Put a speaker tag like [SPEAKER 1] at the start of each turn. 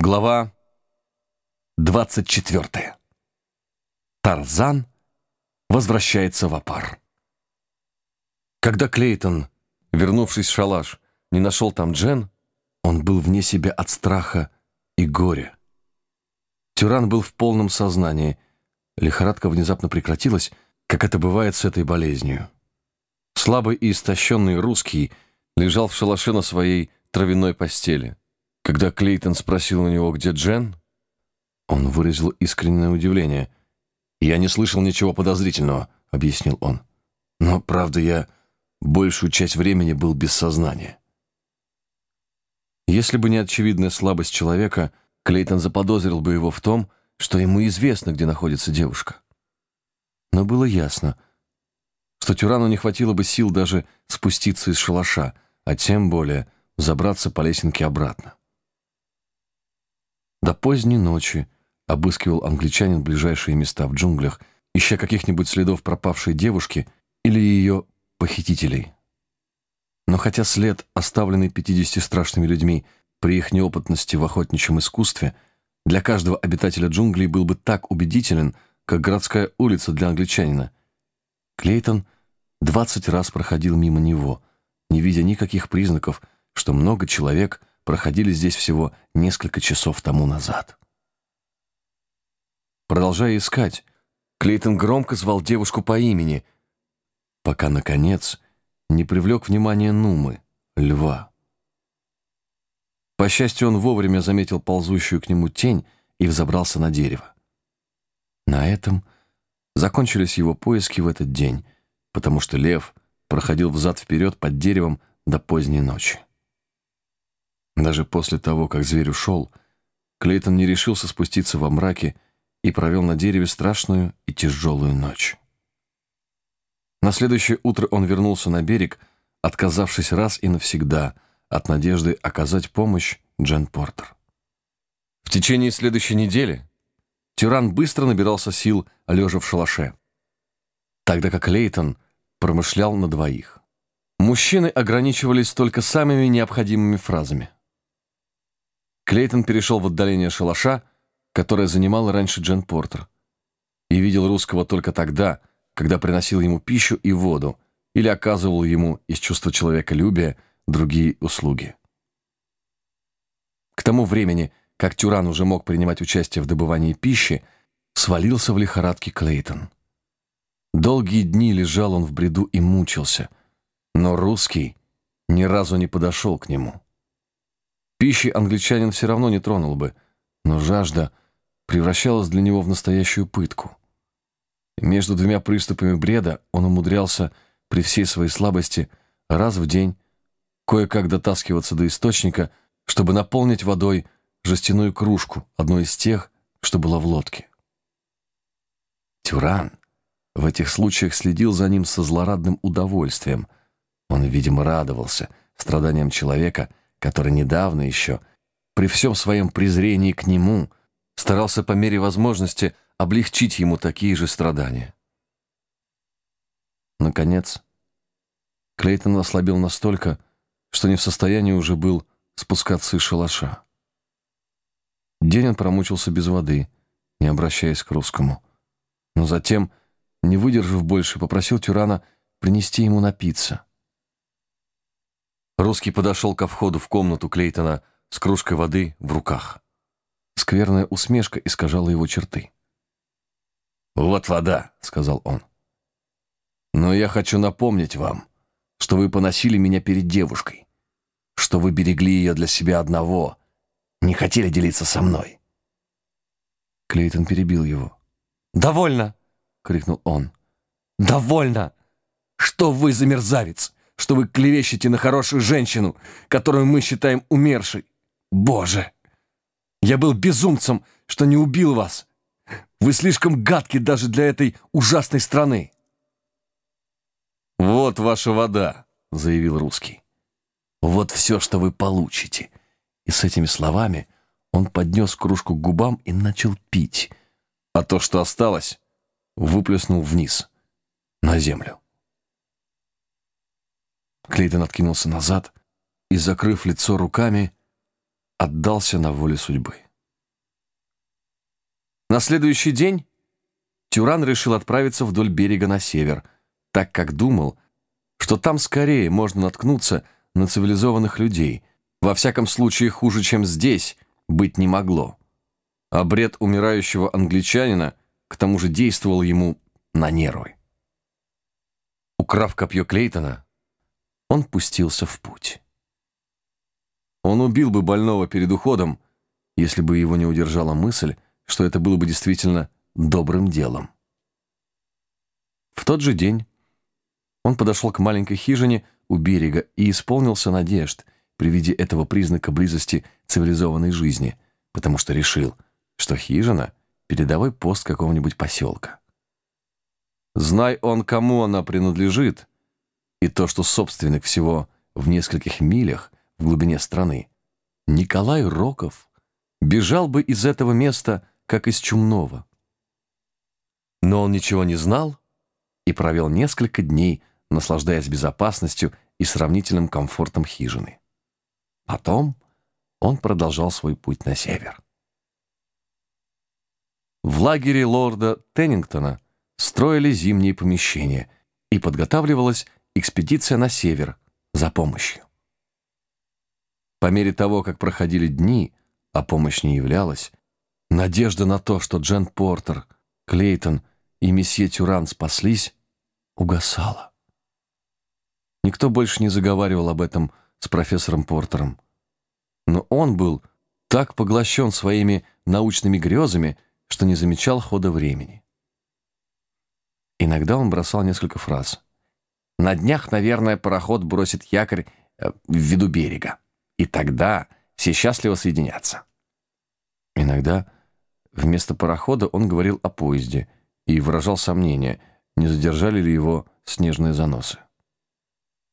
[SPEAKER 1] Глава 24. Тарзан возвращается в Апар. Когда Клейтон, вернувшись в шалаш, не нашел там Джен, он был вне себя от страха и горя. Тюран был в полном сознании. Лихорадка внезапно прекратилась, как это бывает с этой болезнью. Слабый и истощенный русский лежал в шалаше на своей травяной постели. Когда Клейтон спросил у него, где Джен, он выразил искреннее удивление. «Я не слышал ничего подозрительного», — объяснил он. «Но, правда, я большую часть времени был без сознания». Если бы не очевидная слабость человека, Клейтон заподозрил бы его в том, что ему известно, где находится девушка. Но было ясно, что Тюрану не хватило бы сил даже спуститься из шалаша, а тем более забраться по лесенке обратно. До поздней ночи обыскивал англичанин ближайшие места в джунглях, ища каких-нибудь следов пропавшей девушки или ее похитителей. Но хотя след, оставленный 50 страшными людьми при их неопытности в охотничьем искусстве, для каждого обитателя джунглей был бы так убедителен, как городская улица для англичанина, Клейтон 20 раз проходил мимо него, не видя никаких признаков, что много человек проходили здесь всего несколько часов тому назад. Продолжая искать, Клейтон громко звал девушку по имени, пока, наконец, не привлек внимание Нумы, льва. По счастью, он вовремя заметил ползущую к нему тень и взобрался на дерево. На этом закончились его поиски в этот день, потому что лев проходил взад-вперед под деревом до поздней ночи. Даже после того, как зверь ушел, Клейтон не решился спуститься во мраке и провел на дереве страшную и тяжелую ночь. На следующее утро он вернулся на берег, отказавшись раз и навсегда от надежды оказать помощь Джен Портер. В течение следующей недели Тиран быстро набирался сил, лежа в шалаше, тогда как Лейтон промышлял на двоих. Мужчины ограничивались только самыми необходимыми фразами – Клейтон перешел в отдаление шалаша, которое занимала раньше Джен Портер, и видел русского только тогда, когда приносил ему пищу и воду или оказывал ему из чувства человеколюбия другие услуги. К тому времени, как Тюран уже мог принимать участие в добывании пищи, свалился в лихорадке Клейтон. Долгие дни лежал он в бреду и мучился, но русский ни разу не подошел к нему. Пищи англичанин все равно не тронул бы, но жажда превращалась для него в настоящую пытку. Между двумя приступами бреда он умудрялся при всей своей слабости раз в день кое-как дотаскиваться до источника, чтобы наполнить водой жестяную кружку, одну из тех, что была в лодке. Тюран в этих случаях следил за ним со злорадным удовольствием. Он, видимо, радовался страданиям человека, который недавно еще, при всем своем презрении к нему, старался по мере возможности облегчить ему такие же страдания. Наконец, Клейтон ослабел настолько, что не в состоянии уже был спускаться из шалаша. День он промучился без воды, не обращаясь к русскому. Но затем, не выдержав больше, попросил Тюрана принести ему напиться. Русский подошел ко входу в комнату Клейтона с кружкой воды в руках. Скверная усмешка искажала его черты. «Вот вода», — сказал он. «Но я хочу напомнить вам, что вы поносили меня перед девушкой, что вы берегли ее для себя одного, не хотели делиться со мной». Клейтон перебил его. «Довольно!» — крикнул он. «Довольно! Что вы за мерзавец? Что вы клевещете на хорошую женщину, которую мы считаем умершей. Боже! Я был безумцем, что не убил вас. Вы слишком гадки даже для этой ужасной страны. «Вот ваша вода», — заявил русский. «Вот все, что вы получите». И с этими словами он поднес кружку к губам и начал пить, а то, что осталось, выплеснул вниз, на землю. Клейтон откинулся назад и, закрыв лицо руками, отдался на волю судьбы. На следующий день Тюран решил отправиться вдоль берега на север, так как думал, что там скорее можно наткнуться на цивилизованных людей. Во всяком случае, хуже, чем здесь, быть не могло. А бред умирающего англичанина к тому же действовал ему на нервы. Украв копье Клейтона, он пустился в путь. Он убил бы больного перед уходом, если бы его не удержала мысль, что это было бы действительно добрым делом. В тот же день он подошел к маленькой хижине у берега и исполнился надежд при виде этого признака близости цивилизованной жизни, потому что решил, что хижина — передовой пост какого-нибудь поселка. Знай он, кому она принадлежит, и то, что собственник всего в нескольких милях в глубине страны, Николай Роков бежал бы из этого места, как из чумного. Но он ничего не знал и провел несколько дней, наслаждаясь безопасностью и сравнительным комфортом хижины. Потом он продолжал свой путь на север. В лагере лорда Теннингтона строили зимние помещения, и подготавливалась экспедиция на север за помощью. По мере того, как проходили дни, а помощь не являлась, надежда на то, что Джен Портер, Клейтон и месье Тюран спаслись, угасала. Никто больше не заговаривал об этом с профессором Портером. Но он был так поглощен своими научными грезами, что не замечал хода времени. Иногда он бросал несколько фраз. «На днях, наверное, пароход бросит якорь э, в виду берега, и тогда все счастливо соединятся». Иногда вместо парохода он говорил о поезде и выражал сомнение, не задержали ли его снежные заносы.